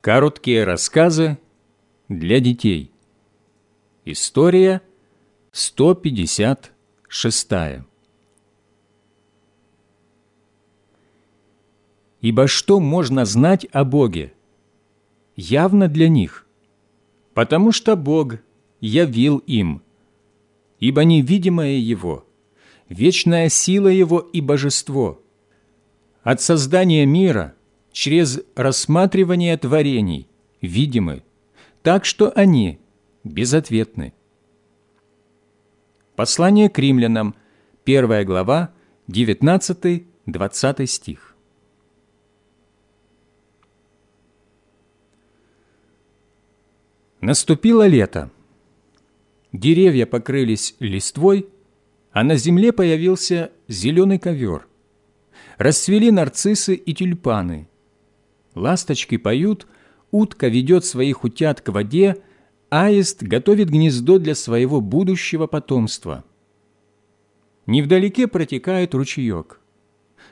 Короткие рассказы для детей. История 156. Ибо что можно знать о Боге? Явно для них, потому что Бог явил им, ибо невидимое Его, вечная сила Его и божество. От создания мира – через рассматривание творений видимы, так что они безответны. Послание к римлянам, 1 глава, 19-20 стих. Наступило лето. Деревья покрылись листвой, а на земле появился зеленый ковер. Расцвели нарциссы и тюльпаны, Ласточки поют, утка ведет своих утят к воде, аист готовит гнездо для своего будущего потомства. Невдалеке протекает ручеек.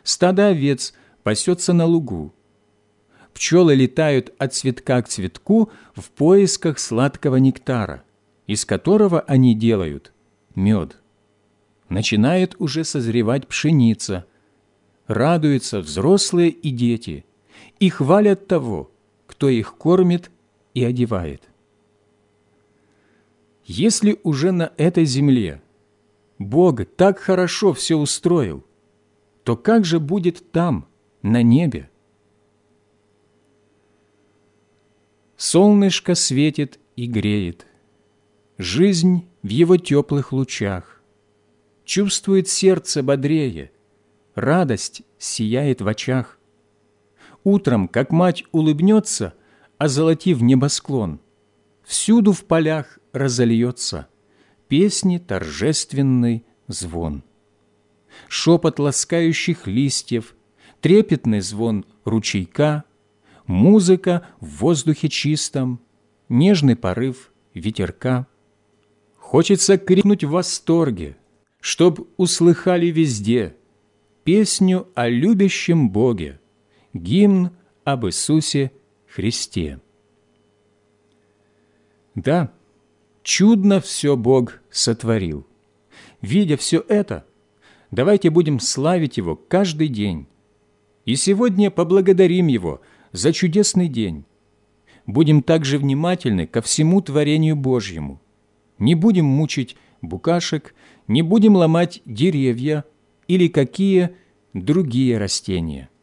Стадо овец пасется на лугу. Пчелы летают от цветка к цветку в поисках сладкого нектара, из которого они делают мед. Начинает уже созревать пшеница. Радуются взрослые и дети – и хвалят того, кто их кормит и одевает. Если уже на этой земле Бог так хорошо все устроил, то как же будет там, на небе? Солнышко светит и греет, жизнь в его теплых лучах. Чувствует сердце бодрее, радость сияет в очах. Утром, как мать улыбнется, озолотив небосклон, всюду в полях разольется песни торжественный звон. Шепот ласкающих листьев, трепетный звон ручейка, музыка в воздухе чистом, нежный порыв ветерка. Хочется крикнуть в восторге, чтоб услыхали везде песню о любящем Боге, гимн об Иисусе Христе. Да, чудно все Бог сотворил. Видя все это, давайте будем славить Его каждый день. И сегодня поблагодарим Его за чудесный день. Будем также внимательны ко всему творению Божьему. Не будем мучить букашек, не будем ломать деревья или какие другие растения –